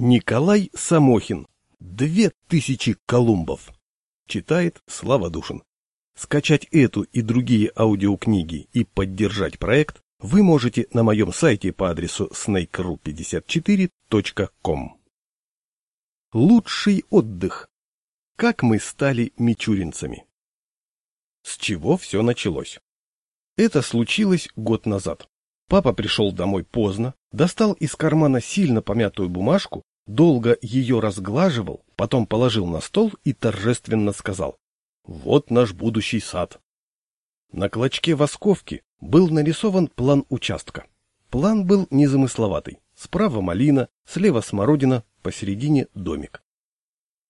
Николай Самохин. Две тысячи Колумбов. Читает Слава Душин. Скачать эту и другие аудиокниги и поддержать проект вы можете на моем сайте по адресу snakeru54.com. Лучший отдых. Как мы стали мичуринцами. С чего все началось? Это случилось год назад. Папа пришел домой поздно, достал из кармана сильно помятую бумажку, долго ее разглаживал, потом положил на стол и торжественно сказал «Вот наш будущий сад». На клочке восковки был нарисован план участка. План был незамысловатый. Справа малина, слева смородина, посередине домик.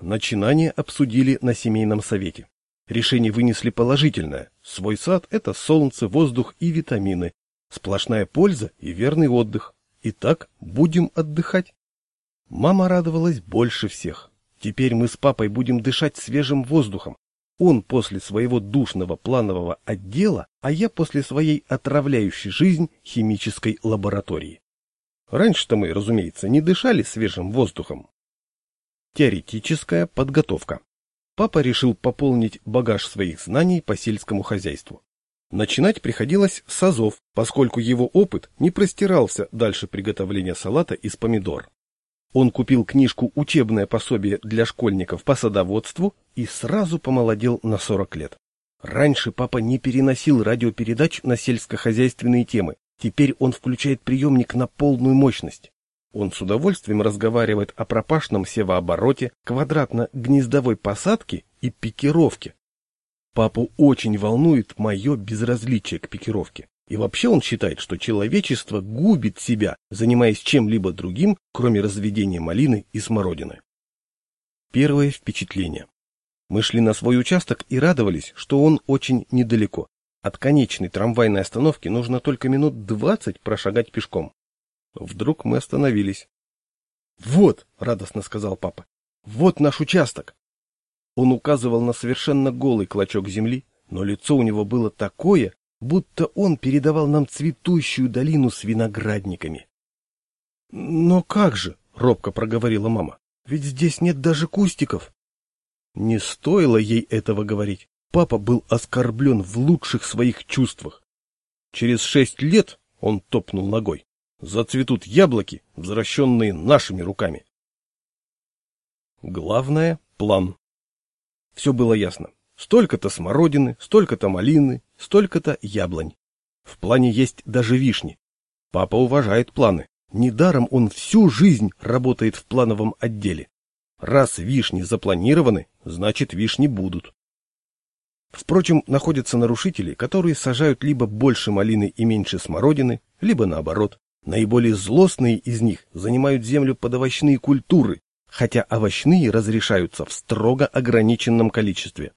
Начинание обсудили на семейном совете. Решение вынесли положительное. Свой сад – это солнце, воздух и витамины, Сплошная польза и верный отдых. Итак, будем отдыхать. Мама радовалась больше всех. Теперь мы с папой будем дышать свежим воздухом. Он после своего душного планового отдела, а я после своей отравляющей жизнь химической лаборатории. Раньше-то мы, разумеется, не дышали свежим воздухом. Теоретическая подготовка. Папа решил пополнить багаж своих знаний по сельскому хозяйству. Начинать приходилось с азов, поскольку его опыт не простирался дальше приготовления салата из помидор. Он купил книжку «Учебное пособие для школьников по садоводству» и сразу помолодел на 40 лет. Раньше папа не переносил радиопередач на сельскохозяйственные темы, теперь он включает приемник на полную мощность. Он с удовольствием разговаривает о пропашном севообороте, квадратно-гнездовой посадке и пикировке, Папу очень волнует мое безразличие к пикировке. И вообще он считает, что человечество губит себя, занимаясь чем-либо другим, кроме разведения малины и смородины. Первое впечатление. Мы шли на свой участок и радовались, что он очень недалеко. От конечной трамвайной остановки нужно только минут двадцать прошагать пешком. Вдруг мы остановились. «Вот», — радостно сказал папа, — «вот наш участок. Он указывал на совершенно голый клочок земли, но лицо у него было такое, будто он передавал нам цветущую долину с виноградниками. — Но как же, — робко проговорила мама, — ведь здесь нет даже кустиков. Не стоило ей этого говорить. Папа был оскорблен в лучших своих чувствах. Через шесть лет, — он топнул ногой, — зацветут яблоки, возвращенные нашими руками. Главное — план. Все было ясно. Столько-то смородины, столько-то малины, столько-то яблонь. В плане есть даже вишни. Папа уважает планы. Недаром он всю жизнь работает в плановом отделе. Раз вишни запланированы, значит вишни будут. Впрочем, находятся нарушители, которые сажают либо больше малины и меньше смородины, либо наоборот. Наиболее злостные из них занимают землю под овощные культуры, хотя овощные разрешаются в строго ограниченном количестве.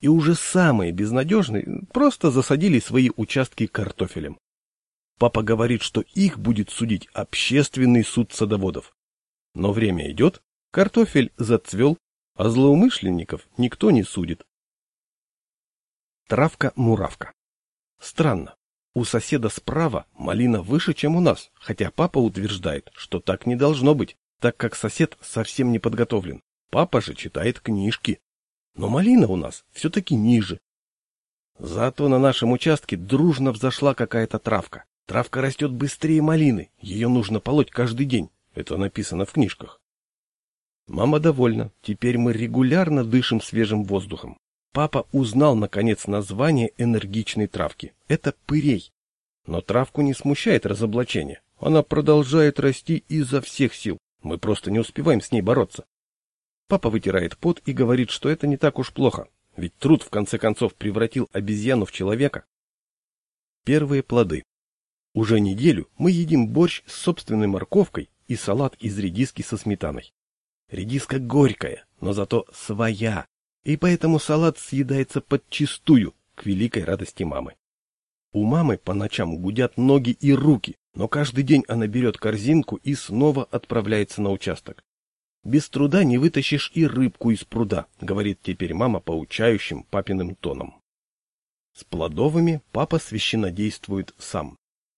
И уже самые безнадежные просто засадили свои участки картофелем. Папа говорит, что их будет судить общественный суд садоводов. Но время идет, картофель зацвел, а злоумышленников никто не судит. Травка-муравка. Странно. У соседа справа малина выше, чем у нас, хотя папа утверждает, что так не должно быть так как сосед совсем не подготовлен. Папа же читает книжки. Но малина у нас все-таки ниже. Зато на нашем участке дружно взошла какая-то травка. Травка растет быстрее малины, ее нужно полоть каждый день. Это написано в книжках. Мама довольна, теперь мы регулярно дышим свежим воздухом. Папа узнал, наконец, название энергичной травки. Это пырей. Но травку не смущает разоблачение. Она продолжает расти изо всех сил. Мы просто не успеваем с ней бороться. Папа вытирает пот и говорит, что это не так уж плохо, ведь труд в конце концов превратил обезьяну в человека. Первые плоды. Уже неделю мы едим борщ с собственной морковкой и салат из редиски со сметаной. Редиска горькая, но зато своя, и поэтому салат съедается подчистую, к великой радости мамы. У мамы по ночам гудят ноги и руки, но каждый день она берет корзинку и снова отправляется на участок. Без труда не вытащишь и рыбку из пруда, говорит теперь мама поучающим папиным тоном. С плодовыми папа священно действует сам.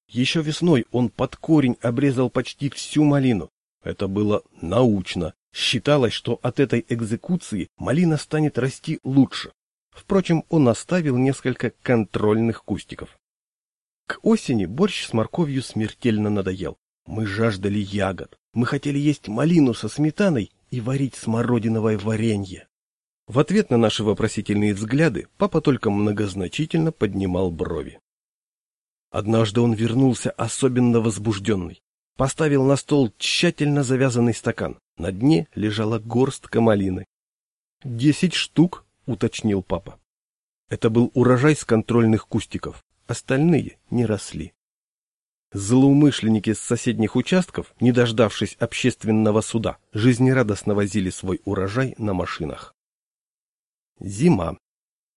Еще весной он под корень обрезал почти всю малину. Это было научно. Считалось, что от этой экзекуции малина станет расти лучше. Впрочем, он оставил несколько контрольных кустиков. К осени борщ с морковью смертельно надоел. Мы жаждали ягод. Мы хотели есть малину со сметаной и варить смородиновое варенье. В ответ на наши вопросительные взгляды папа только многозначительно поднимал брови. Однажды он вернулся особенно возбужденный. Поставил на стол тщательно завязанный стакан. На дне лежала горстка малины. «Десять штук», — уточнил папа. Это был урожай с контрольных кустиков. Остальные не росли. Злоумышленники с соседних участков, не дождавшись общественного суда, жизнерадостно возили свой урожай на машинах. Зима.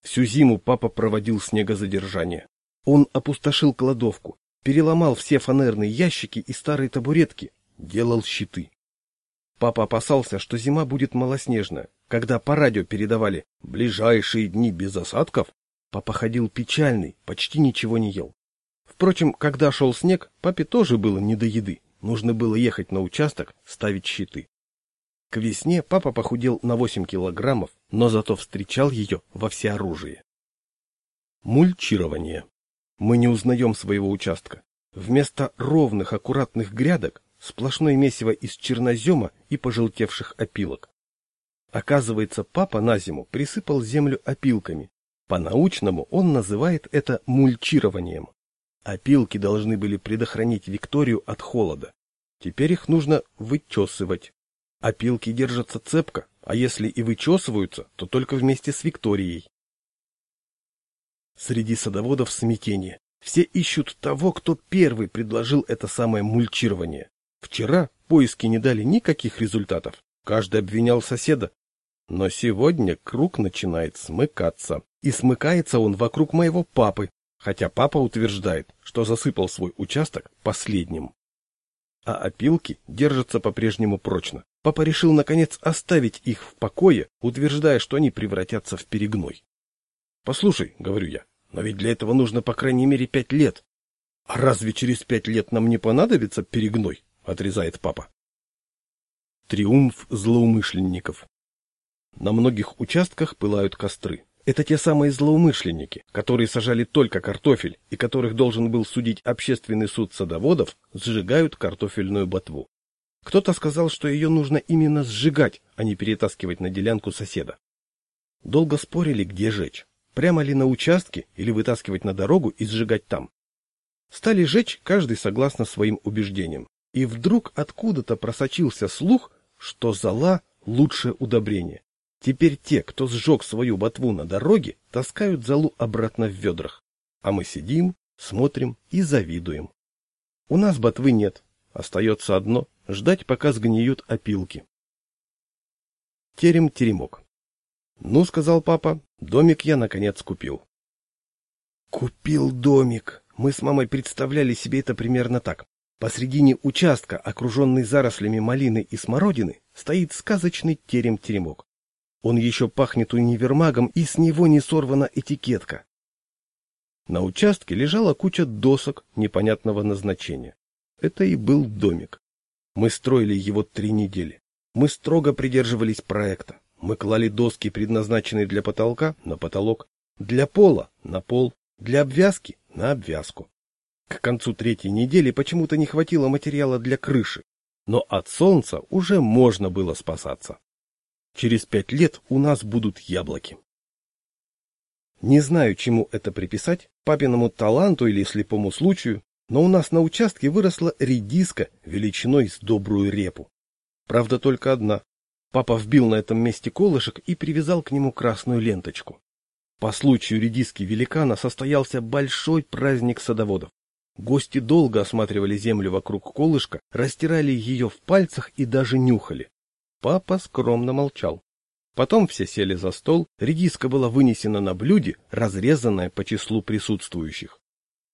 Всю зиму папа проводил снегозадержание. Он опустошил кладовку, переломал все фанерные ящики и старые табуретки, делал щиты. Папа опасался, что зима будет малоснежная. Когда по радио передавали «ближайшие дни без осадков», папа ходил печальный, почти ничего не ел. Впрочем, когда шел снег, папе тоже было не до еды. Нужно было ехать на участок, ставить щиты. К весне папа похудел на 8 килограммов, но зато встречал ее во всеоружии. Мульчирование. Мы не узнаем своего участка. Вместо ровных, аккуратных грядок сплошное месиво из чернозема и пожелтевших опилок. Оказывается, папа на зиму присыпал землю опилками. По-научному он называет это мульчированием. Опилки должны были предохранить Викторию от холода. Теперь их нужно вычесывать. Опилки держатся цепко, а если и вычесываются, то только вместе с Викторией. Среди садоводов смятение. Все ищут того, кто первый предложил это самое мульчирование. Вчера поиски не дали никаких результатов. Каждый обвинял соседа. Но сегодня круг начинает смыкаться. И смыкается он вокруг моего папы, хотя папа утверждает, что засыпал свой участок последним. А опилки держатся по-прежнему прочно. Папа решил, наконец, оставить их в покое, утверждая, что они превратятся в перегной. «Послушай», — говорю я, но ведь для этого нужно по крайней мере пять лет. А разве через пять лет нам не понадобится перегной? Отрезает папа. Триумф злоумышленников. На многих участках пылают костры. Это те самые злоумышленники, которые сажали только картофель и которых должен был судить общественный суд садоводов, сжигают картофельную ботву. Кто-то сказал, что ее нужно именно сжигать, а не перетаскивать на делянку соседа. Долго спорили, где жечь. Прямо ли на участке или вытаскивать на дорогу и сжигать там? Стали жечь каждый согласно своим убеждениям. И вдруг откуда-то просочился слух, что зола – лучшее удобрение. Теперь те, кто сжег свою ботву на дороге, таскают золу обратно в ведрах. А мы сидим, смотрим и завидуем. У нас ботвы нет. Остается одно – ждать, пока сгниют опилки. Терем-теремок. «Ну, — сказал папа, — домик я, наконец, купил». «Купил домик!» Мы с мамой представляли себе это примерно так. Посредине участка, окруженный зарослями малины и смородины, стоит сказочный терем-теремок. Он еще пахнет универмагом, и с него не сорвана этикетка. На участке лежала куча досок непонятного назначения. Это и был домик. Мы строили его три недели. Мы строго придерживались проекта. Мы клали доски, предназначенные для потолка, на потолок, для пола — на пол, для обвязки — на обвязку. К концу третьей недели почему-то не хватило материала для крыши, но от солнца уже можно было спасаться. Через пять лет у нас будут яблоки. Не знаю, чему это приписать, папиному таланту или слепому случаю, но у нас на участке выросла редиска величиной с добрую репу. Правда, только одна. Папа вбил на этом месте колышек и привязал к нему красную ленточку. По случаю редиски великана состоялся большой праздник садоводов. Гости долго осматривали землю вокруг колышка, растирали ее в пальцах и даже нюхали. Папа скромно молчал. Потом все сели за стол, редиска была вынесена на блюде, разрезанная по числу присутствующих.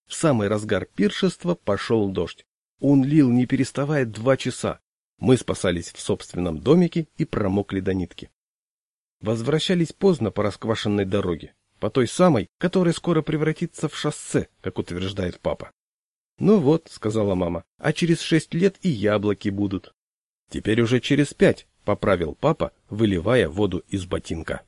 В самый разгар пиршества пошел дождь. Он лил, не переставая, два часа, мы спасались в собственном домике и промокли до нитки. Возвращались поздно по расквашенной дороге, по той самой, которая скоро превратится в шоссе, как утверждает папа. «Ну вот», — сказала мама, — «а через шесть лет и яблоки будут». Теперь уже через пять, поправил папа, выливая воду из ботинка.